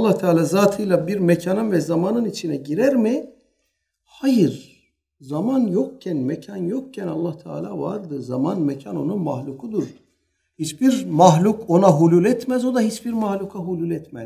Allah Teala zatıyla bir mekanın ve zamanın içine girer mi? Hayır. Zaman yokken, mekan yokken Allah Teala vardı. Zaman, mekan onun mahlukudur. Hiçbir mahluk ona hulul etmez, o da hiçbir mahluka hulul etmez.